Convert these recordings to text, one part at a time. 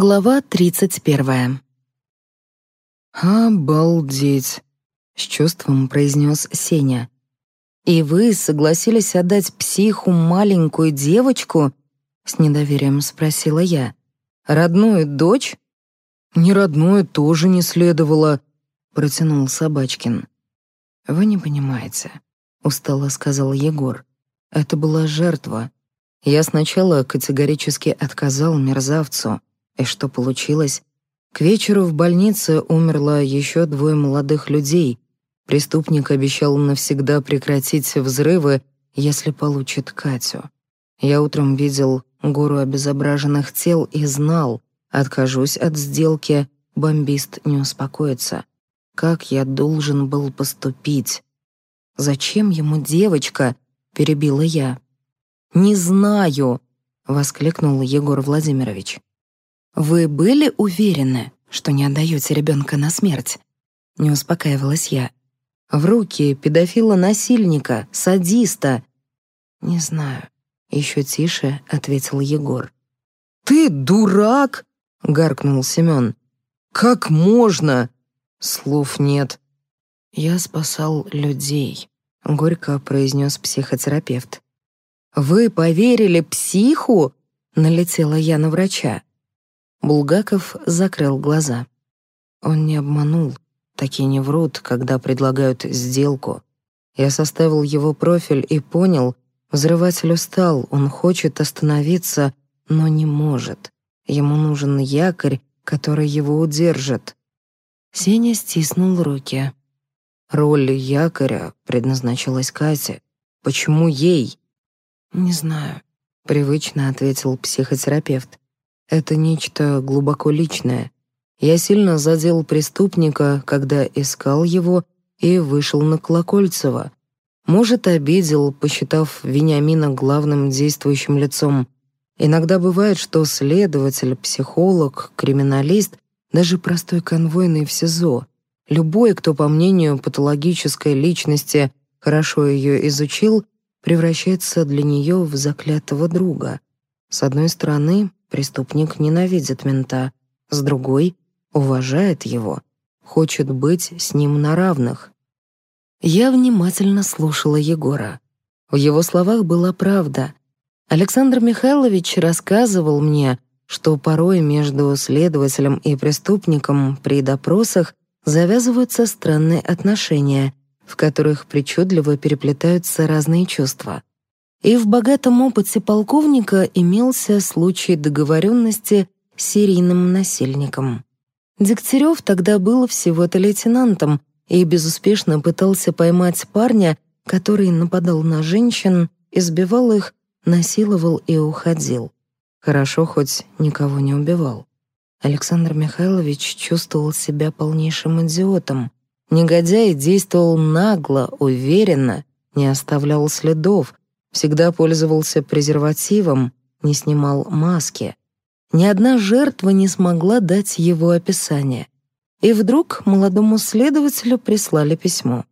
Глава 31. «Обалдеть!» — с чувством произнес Сеня. «И вы согласились отдать психу маленькую девочку?» — с недоверием спросила я. «Родную дочь?» «Не родную тоже не следовало», — протянул Собачкин. «Вы не понимаете», — устало сказал Егор. «Это была жертва. Я сначала категорически отказал мерзавцу, и что получилось? К вечеру в больнице умерло еще двое молодых людей. Преступник обещал навсегда прекратить взрывы, если получит Катю. Я утром видел гору обезображенных тел и знал, откажусь от сделки, бомбист не успокоится. Как я должен был поступить? «Зачем ему девочка?» — перебила я. «Не знаю!» — воскликнул Егор Владимирович. «Вы были уверены, что не отдаете ребенка на смерть?» Не успокаивалась я. «В руки педофила-насильника, садиста». «Не знаю», — еще тише ответил Егор. «Ты дурак!» — гаркнул Семен. «Как можно?» Слов нет. «Я спасал людей», — горько произнес психотерапевт. «Вы поверили психу?» — налетела я на врача. Булгаков закрыл глаза. Он не обманул. Такие не врут, когда предлагают сделку. Я составил его профиль и понял, взрыватель устал, он хочет остановиться, но не может. Ему нужен якорь, который его удержит. Сеня стиснул руки. Роль якоря предназначалась Кате. Почему ей? «Не знаю», — привычно ответил психотерапевт. Это нечто глубоко личное. Я сильно задел преступника, когда искал его и вышел на Колокольцева. Может, обидел, посчитав Вениамина главным действующим лицом. Иногда бывает, что следователь, психолог, криминалист, даже простой конвойный в СИЗО, любой, кто, по мнению патологической личности, хорошо ее изучил, превращается для нее в заклятого друга. С одной стороны, Преступник ненавидит мента, с другой — уважает его, хочет быть с ним на равных. Я внимательно слушала Егора. В его словах была правда. Александр Михайлович рассказывал мне, что порой между следователем и преступником при допросах завязываются странные отношения, в которых причудливо переплетаются разные чувства. И в богатом опыте полковника имелся случай договоренности с серийным насильником. Дегтярев тогда был всего-то лейтенантом и безуспешно пытался поймать парня, который нападал на женщин, избивал их, насиловал и уходил. Хорошо, хоть никого не убивал. Александр Михайлович чувствовал себя полнейшим идиотом. Негодяй действовал нагло, уверенно, не оставлял следов, всегда пользовался презервативом, не снимал маски. Ни одна жертва не смогла дать его описание. И вдруг молодому следователю прислали письмо.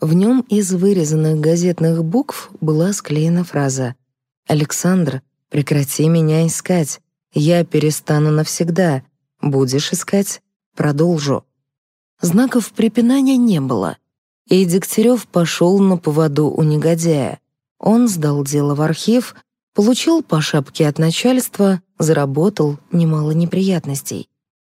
В нем из вырезанных газетных букв была склеена фраза «Александр, прекрати меня искать. Я перестану навсегда. Будешь искать? Продолжу». Знаков препинания не было, и Дегтярев пошел на поводу у негодяя. Он сдал дело в архив, получил по шапке от начальства, заработал немало неприятностей.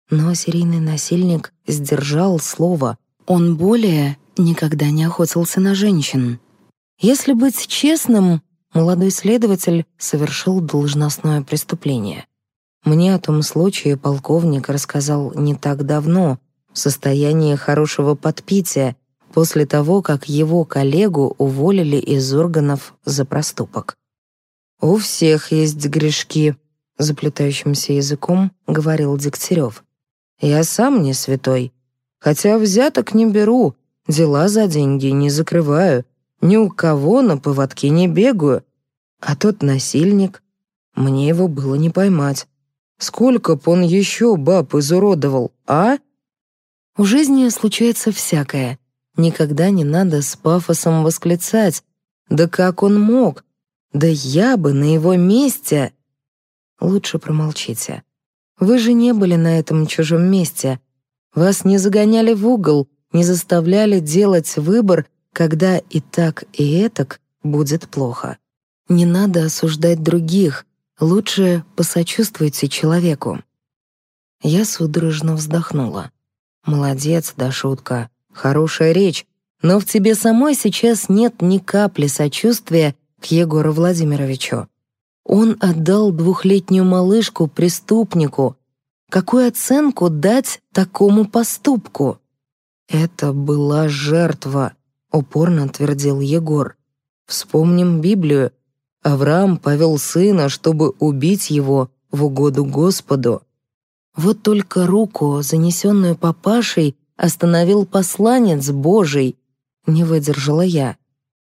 Но серийный насильник сдержал слово. Он более никогда не охотился на женщин. Если быть честным, молодой следователь совершил должностное преступление. Мне о том случае полковник рассказал не так давно, в состоянии хорошего подпития, после того, как его коллегу уволили из органов за проступок. «У всех есть грешки», — заплетающимся языком говорил Дегтярев. «Я сам не святой. Хотя взяток не беру, дела за деньги не закрываю, ни у кого на поводке не бегаю. А тот насильник, мне его было не поймать. Сколько б он еще баб изуродовал, а?» У жизни случается всякое — Никогда не надо с пафосом восклицать. Да как он мог? Да я бы на его месте... Лучше промолчите. Вы же не были на этом чужом месте. Вас не загоняли в угол, не заставляли делать выбор, когда и так, и этак будет плохо. Не надо осуждать других, лучше посочувствуйте человеку. Я судорожно вздохнула. Молодец, да шутка. Хорошая речь, но в тебе самой сейчас нет ни капли сочувствия к Егору Владимировичу. Он отдал двухлетнюю малышку преступнику. Какую оценку дать такому поступку? Это была жертва, упорно твердил Егор. Вспомним Библию. Авраам повел сына, чтобы убить его в угоду Господу. Вот только руку, занесенную папашей, остановил посланец Божий. Не выдержала я.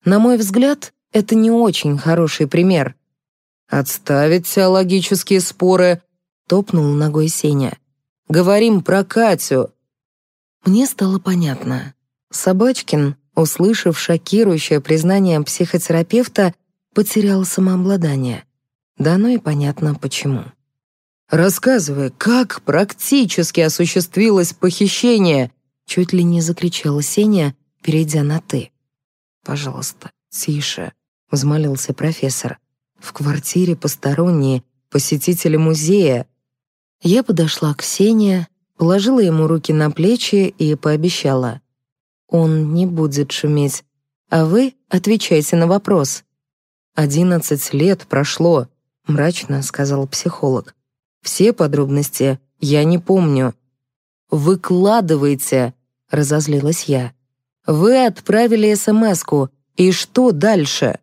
На мой взгляд, это не очень хороший пример. «Отставить теологические споры», — топнул ногой Сеня. «Говорим про Катю». Мне стало понятно. Собачкин, услышав шокирующее признание психотерапевта, потерял самообладание. Да ну и понятно почему. «Рассказывай, как практически осуществилось похищение?» Чуть ли не закричала Сеня, перейдя на «ты». «Пожалуйста, тише», — взмолился профессор. В квартире посторонние, посетители музея. Я подошла к Ксении, положила ему руки на плечи и пообещала. Он не будет шуметь, а вы отвечайте на вопрос. «Одиннадцать лет прошло», — мрачно сказал психолог. «Все подробности я не помню». «Выкладывайте», — разозлилась я. «Вы отправили СМС-ку, и что дальше?»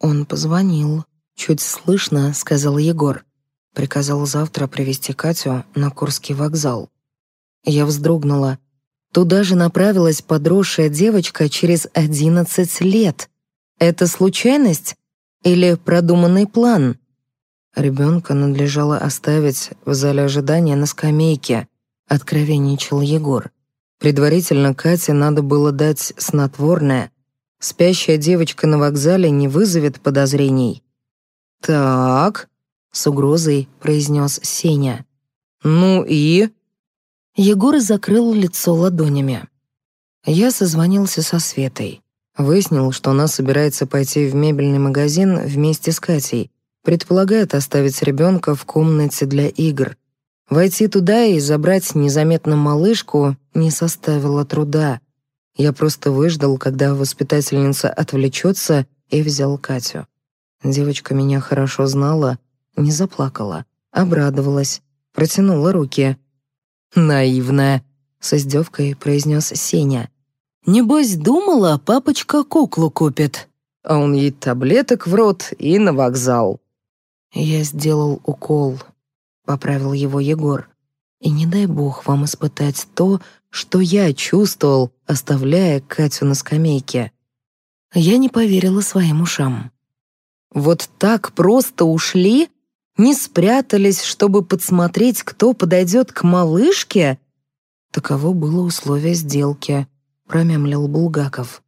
Он позвонил. Чуть слышно, сказал Егор. Приказал завтра привести Катю на Курский вокзал. Я вздрогнула. Туда же направилась подросшая девочка через одиннадцать лет. Это случайность или продуманный план? Ребенка надлежало оставить в зале ожидания на скамейке, откровенничал Егор. Предварительно Кате надо было дать снотворное. Спящая девочка на вокзале не вызовет подозрений. «Так», — с угрозой произнес Сеня. «Ну и?» Егор закрыл лицо ладонями. Я созвонился со Светой. Выяснил, что она собирается пойти в мебельный магазин вместе с Катей. Предполагает оставить ребенка в комнате для игр. Войти туда и забрать незаметно малышку не составило труда. Я просто выждал, когда воспитательница отвлечется, и взял Катю. Девочка меня хорошо знала, не заплакала, обрадовалась, протянула руки. «Наивная», — с издевкой произнес Сеня. «Небось, думала, папочка куклу купит». А он ей таблеток в рот и на вокзал. «Я сделал укол», — поправил его Егор. «И не дай бог вам испытать то, что я чувствовал, оставляя Катю на скамейке». Я не поверила своим ушам. Вот так просто ушли? Не спрятались, чтобы подсмотреть, кто подойдет к малышке? Таково было условие сделки, промямлил Булгаков.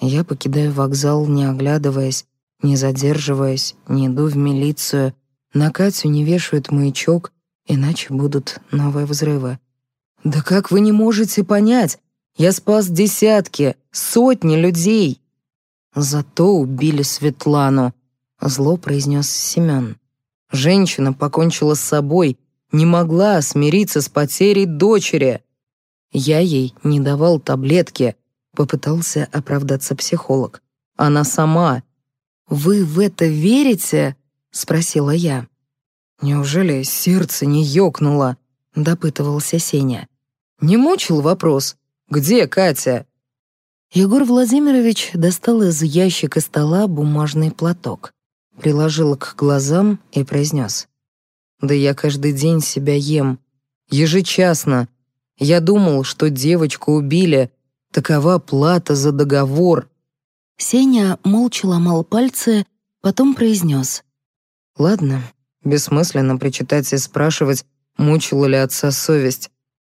Я покидаю вокзал, не оглядываясь, не задерживаясь, не иду в милицию. На Катю не вешают маячок, иначе будут новые взрывы. «Да как вы не можете понять? Я спас десятки, сотни людей!» Зато убили Светлану, — зло произнес Семен. «Женщина покончила с собой, не могла смириться с потерей дочери. Я ей не давал таблетки», — попытался оправдаться психолог. «Она сама». «Вы в это верите?» — спросила я. «Неужели сердце не ёкнуло?» — допытывался Сеня. «Не мучил вопрос. Где Катя?» Егор Владимирович достал из ящика стола бумажный платок приложил к глазам и произнес. «Да я каждый день себя ем. Ежечасно. Я думал, что девочку убили. Такова плата за договор». Сеня молча ломал пальцы, потом произнес. «Ладно, бессмысленно причитать и спрашивать, мучила ли отца совесть.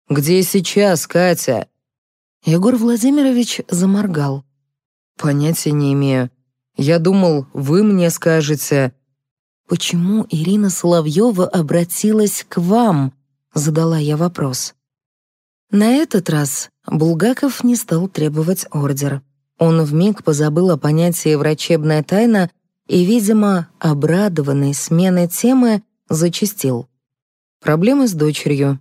Где сейчас Катя?» Егор Владимирович заморгал. «Понятия не имею. Я думал, вы мне скажете...» «Почему Ирина Соловьева обратилась к вам?» Задала я вопрос. На этот раз Булгаков не стал требовать ордер. Он вмиг позабыл о понятии «врачебная тайна» и, видимо, обрадованный сменой темы, зачастил. Проблемы с дочерью.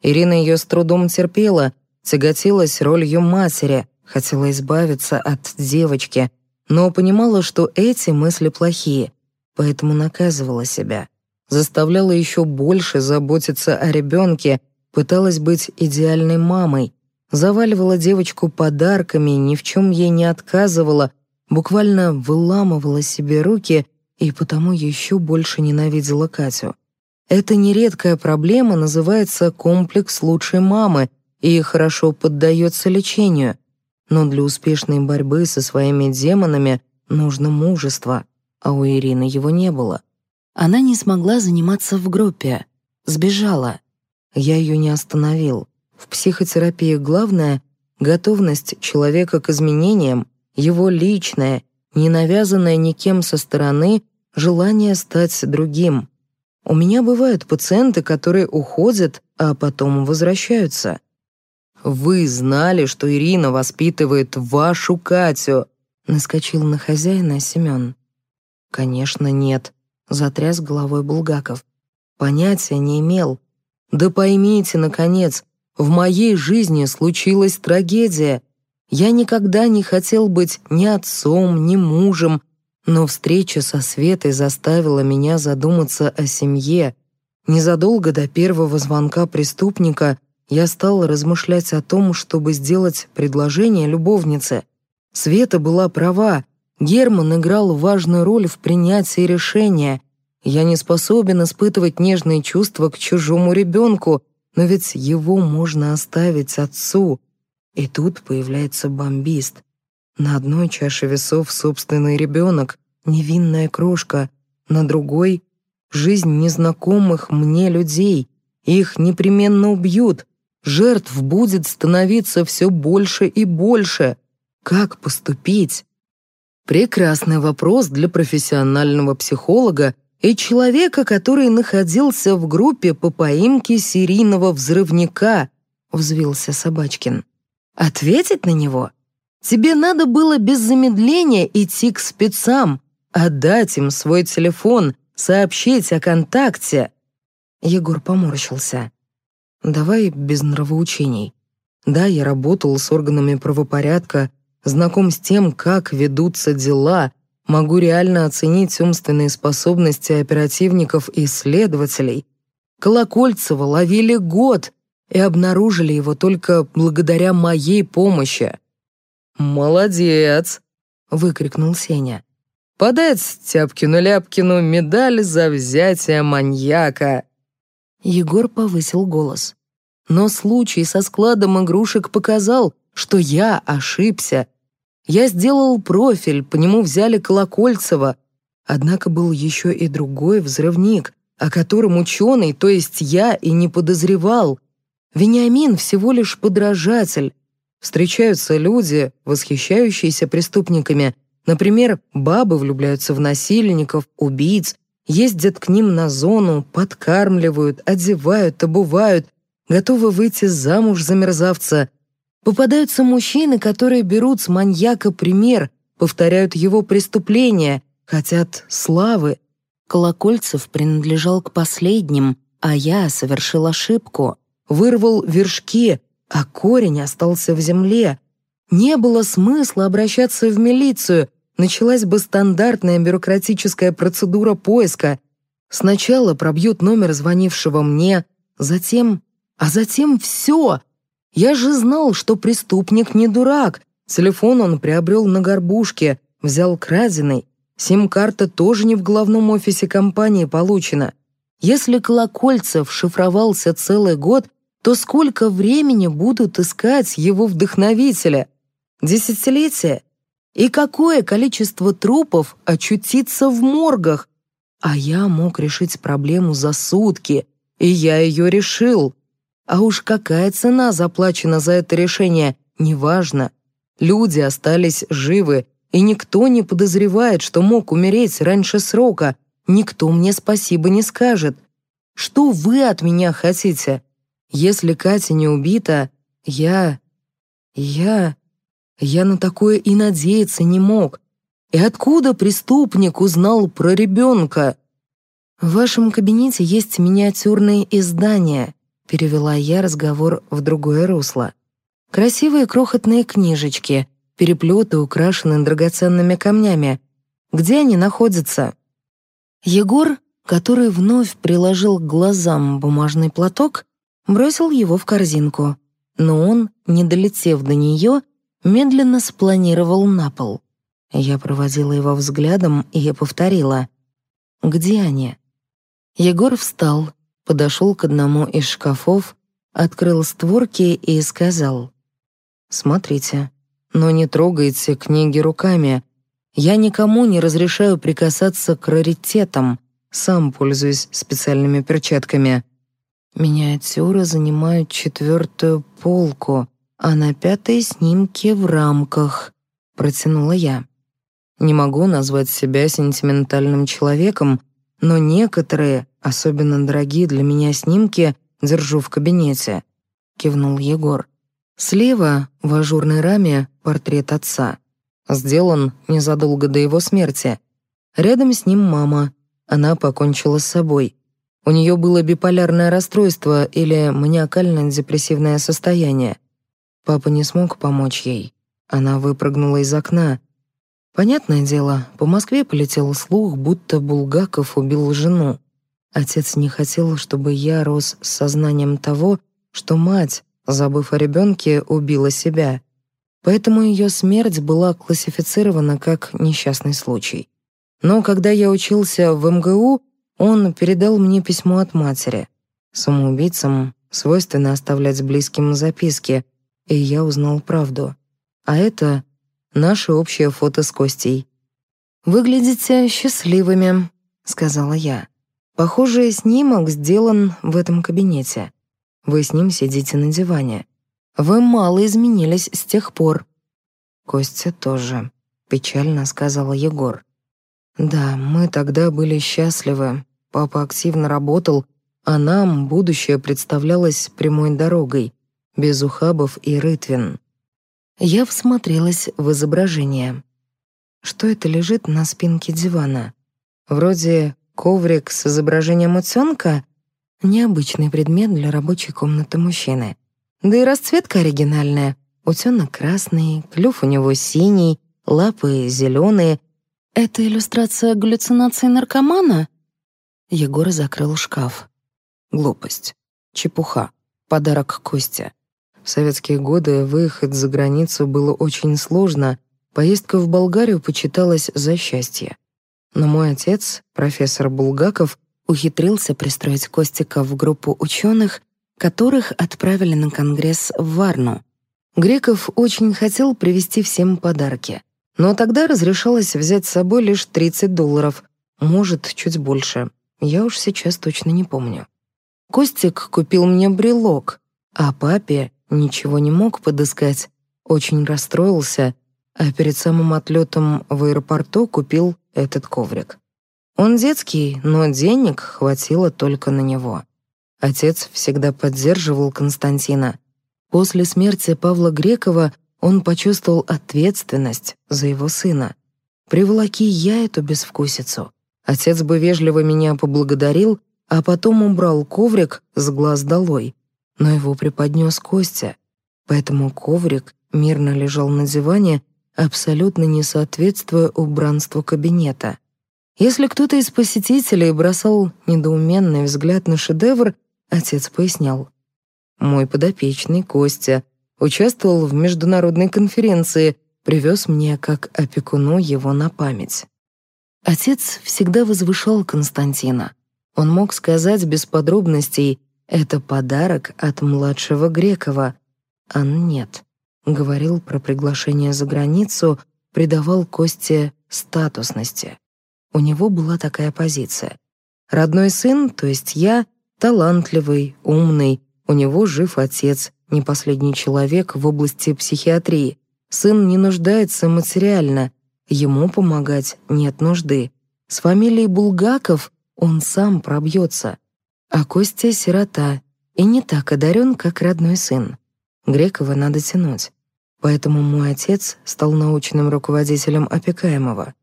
Ирина ее с трудом терпела, тяготилась ролью матери, хотела избавиться от девочки, но понимала, что эти мысли плохие, поэтому наказывала себя. Заставляла еще больше заботиться о ребенке, пыталась быть идеальной мамой, заваливала девочку подарками, ни в чем ей не отказывала, буквально выламывала себе руки и потому еще больше ненавидела Катю. Эта нередкая проблема называется комплекс лучшей мамы и хорошо поддается лечению. Но для успешной борьбы со своими демонами нужно мужество, а у Ирины его не было. Она не смогла заниматься в группе, сбежала. Я ее не остановил. В психотерапии главное — готовность человека к изменениям, его личное, не навязанное никем со стороны желание стать другим. У меня бывают пациенты, которые уходят, а потом возвращаются. «Вы знали, что Ирина воспитывает вашу Катю?» — наскочил на хозяина Семен. «Конечно, нет», — затряс головой Булгаков. «Понятия не имел. Да поймите, наконец, в моей жизни случилась трагедия. Я никогда не хотел быть ни отцом, ни мужем, но встреча со Светой заставила меня задуматься о семье. Незадолго до первого звонка преступника — я стал размышлять о том, чтобы сделать предложение любовнице. Света была права, Герман играл важную роль в принятии решения. Я не способен испытывать нежные чувства к чужому ребенку, но ведь его можно оставить отцу. И тут появляется бомбист. На одной чаше весов собственный ребенок, невинная крошка, на другой — жизнь незнакомых мне людей. Их непременно убьют, Жертв будет становиться все больше и больше. Как поступить? Прекрасный вопрос для профессионального психолога и человека, который находился в группе по поимке серийного взрывника, взвился Собачкин. Ответить на него? Тебе надо было без замедления идти к спецам, отдать им свой телефон, сообщить о контакте. Егор поморщился. Давай без нравоучений. Да, я работал с органами правопорядка, знаком с тем, как ведутся дела, могу реально оценить умственные способности оперативников и следователей. Колокольцева ловили год и обнаружили его только благодаря моей помощи. «Молодец!» — выкрикнул Сеня. «Подать Тяпкину-Ляпкину медаль за взятие маньяка!» Егор повысил голос. Но случай со складом игрушек показал, что я ошибся. Я сделал профиль, по нему взяли Колокольцева. Однако был еще и другой взрывник, о котором ученый, то есть я, и не подозревал. Вениамин всего лишь подражатель. Встречаются люди, восхищающиеся преступниками. Например, бабы влюбляются в насильников, убийц, ездят к ним на зону, подкармливают, одевают, обувают, готовы выйти замуж за мерзавца. Попадаются мужчины, которые берут с маньяка пример, повторяют его преступления, хотят славы. Колокольцев принадлежал к последним, а я совершил ошибку. Вырвал вершки, а корень остался в земле. Не было смысла обращаться в милицию — началась бы стандартная бюрократическая процедура поиска. Сначала пробьют номер звонившего мне, затем... А затем все. Я же знал, что преступник не дурак. Телефон он приобрел на горбушке, взял краденый. Сим-карта тоже не в главном офисе компании получена. Если Колокольцев шифровался целый год, то сколько времени будут искать его вдохновителя? Десятилетия? И какое количество трупов очутится в моргах? А я мог решить проблему за сутки, и я ее решил. А уж какая цена заплачена за это решение, неважно. Люди остались живы, и никто не подозревает, что мог умереть раньше срока. Никто мне спасибо не скажет. Что вы от меня хотите? Если Катя не убита, я... я... я на такое и надеяться не мог. И откуда преступник узнал про ребенка? «В вашем кабинете есть миниатюрные издания», — перевела я разговор в другое русло. «Красивые крохотные книжечки, переплеты украшены драгоценными камнями. Где они находятся?» Егор, который вновь приложил к глазам бумажный платок, бросил его в корзинку, но он, не долетев до нее, медленно спланировал на пол. Я проводила его взглядом и повторила. «Где они?» Егор встал, подошел к одному из шкафов, открыл створки и сказал. «Смотрите, но не трогайте книги руками. Я никому не разрешаю прикасаться к раритетам, сам пользуюсь специальными перчатками. Миниатюры занимают четвертую полку, а на пятой снимки в рамках», — протянула я. «Не могу назвать себя сентиментальным человеком, но некоторые, особенно дорогие для меня снимки, держу в кабинете», — кивнул Егор. Слева, в ажурной раме, портрет отца. Сделан незадолго до его смерти. Рядом с ним мама. Она покончила с собой. У нее было биполярное расстройство или маниакально-депрессивное состояние. Папа не смог помочь ей. Она выпрыгнула из окна — Понятное дело, по Москве полетел слух, будто Булгаков убил жену. Отец не хотел, чтобы я рос с сознанием того, что мать, забыв о ребенке, убила себя. Поэтому ее смерть была классифицирована как несчастный случай. Но когда я учился в МГУ, он передал мне письмо от матери. Самоубийцам свойственно оставлять близким записки, и я узнал правду. А это наше общее фото с Костей. «Выглядите счастливыми», — сказала я. «Похоже, снимок сделан в этом кабинете. Вы с ним сидите на диване. Вы мало изменились с тех пор». «Костя тоже», — печально сказала Егор. «Да, мы тогда были счастливы. Папа активно работал, а нам будущее представлялось прямой дорогой, без ухабов и рытвин. Я всмотрелась в изображение. Что это лежит на спинке дивана? Вроде коврик с изображением утёнка? Необычный предмет для рабочей комнаты мужчины. Да и расцветка оригинальная. Утёнок красный, клюв у него синий, лапы зеленые. Это иллюстрация галлюцинации наркомана? Егор закрыл шкаф. Глупость. Чепуха. Подарок Костя. В советские годы выехать за границу было очень сложно, поездка в Болгарию почиталась за счастье. Но мой отец, профессор Булгаков, ухитрился пристроить Костика в группу ученых, которых отправили на конгресс в Варну. Греков очень хотел привезти всем подарки, но тогда разрешалось взять с собой лишь 30 долларов, может, чуть больше. Я уж сейчас точно не помню. Костик купил мне брелок, а папе ничего не мог подыскать, очень расстроился, а перед самым отлетом в аэропорту купил этот коврик. Он детский, но денег хватило только на него. Отец всегда поддерживал Константина. После смерти Павла Грекова он почувствовал ответственность за его сына. Приволоки я эту безвкусицу. Отец бы вежливо меня поблагодарил, а потом убрал коврик с глаз долой но его преподнес Костя, поэтому коврик мирно лежал на диване, абсолютно не соответствуя убранству кабинета. Если кто-то из посетителей бросал недоуменный взгляд на шедевр, отец пояснял. «Мой подопечный, Костя, участвовал в международной конференции, привез мне как опекуну его на память». Отец всегда возвышал Константина. Он мог сказать без подробностей это подарок от младшего Грекова. А нет. Говорил про приглашение за границу, придавал Косте статусности. У него была такая позиция. Родной сын, то есть я, талантливый, умный, у него жив отец, не последний человек в области психиатрии. Сын не нуждается материально, ему помогать нет нужды. С фамилией Булгаков он сам пробьется. А Костя — сирота, и не так одарен, как родной сын. Грекова надо тянуть. Поэтому мой отец стал научным руководителем опекаемого.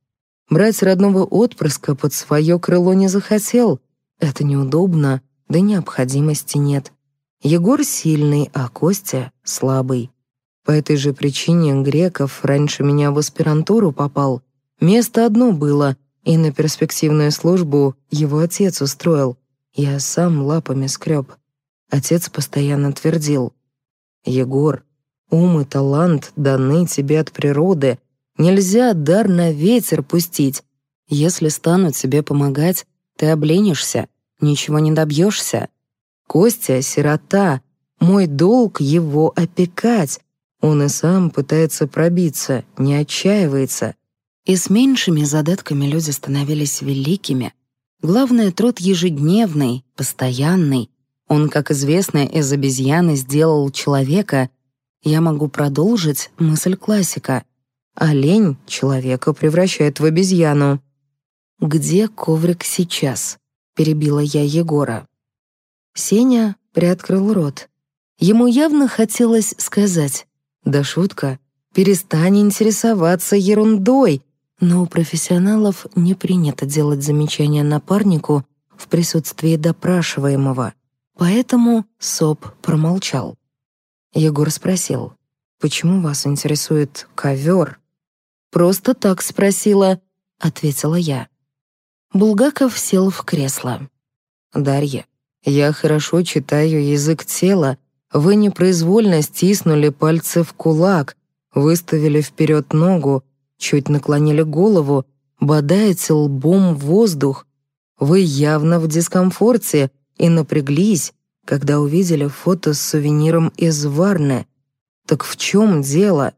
Брать родного отпрыска под свое крыло не захотел. Это неудобно, да необходимости нет. Егор сильный, а Костя слабый. По этой же причине Греков раньше меня в аспирантуру попал. Место одно было, и на перспективную службу его отец устроил. Я сам лапами скреб. Отец постоянно твердил. «Егор, ум и талант даны тебе от природы. Нельзя дар на ветер пустить. Если станут тебе помогать, ты обленишься, ничего не добьешься. Костя — сирота, мой долг его опекать. Он и сам пытается пробиться, не отчаивается. И с меньшими задатками люди становились великими. Главное — труд ежедневный, постоянный. Он, как известно, из обезьяны сделал человека. Я могу продолжить мысль классика. Олень человека превращает в обезьяну. «Где коврик сейчас?» — перебила я Егора. Сеня приоткрыл рот. Ему явно хотелось сказать «Да шутка, перестань интересоваться ерундой», но у профессионалов не принято делать замечания напарнику в присутствии допрашиваемого, поэтому СОП промолчал. Егор спросил, «Почему вас интересует ковер?» «Просто так спросила», — ответила я. Булгаков сел в кресло. «Дарья, я хорошо читаю язык тела. Вы непроизвольно стиснули пальцы в кулак, выставили вперед ногу, чуть наклонили голову, бодаете лбом в воздух. Вы явно в дискомфорте и напряглись, когда увидели фото с сувениром из Варны. Так в чем дело?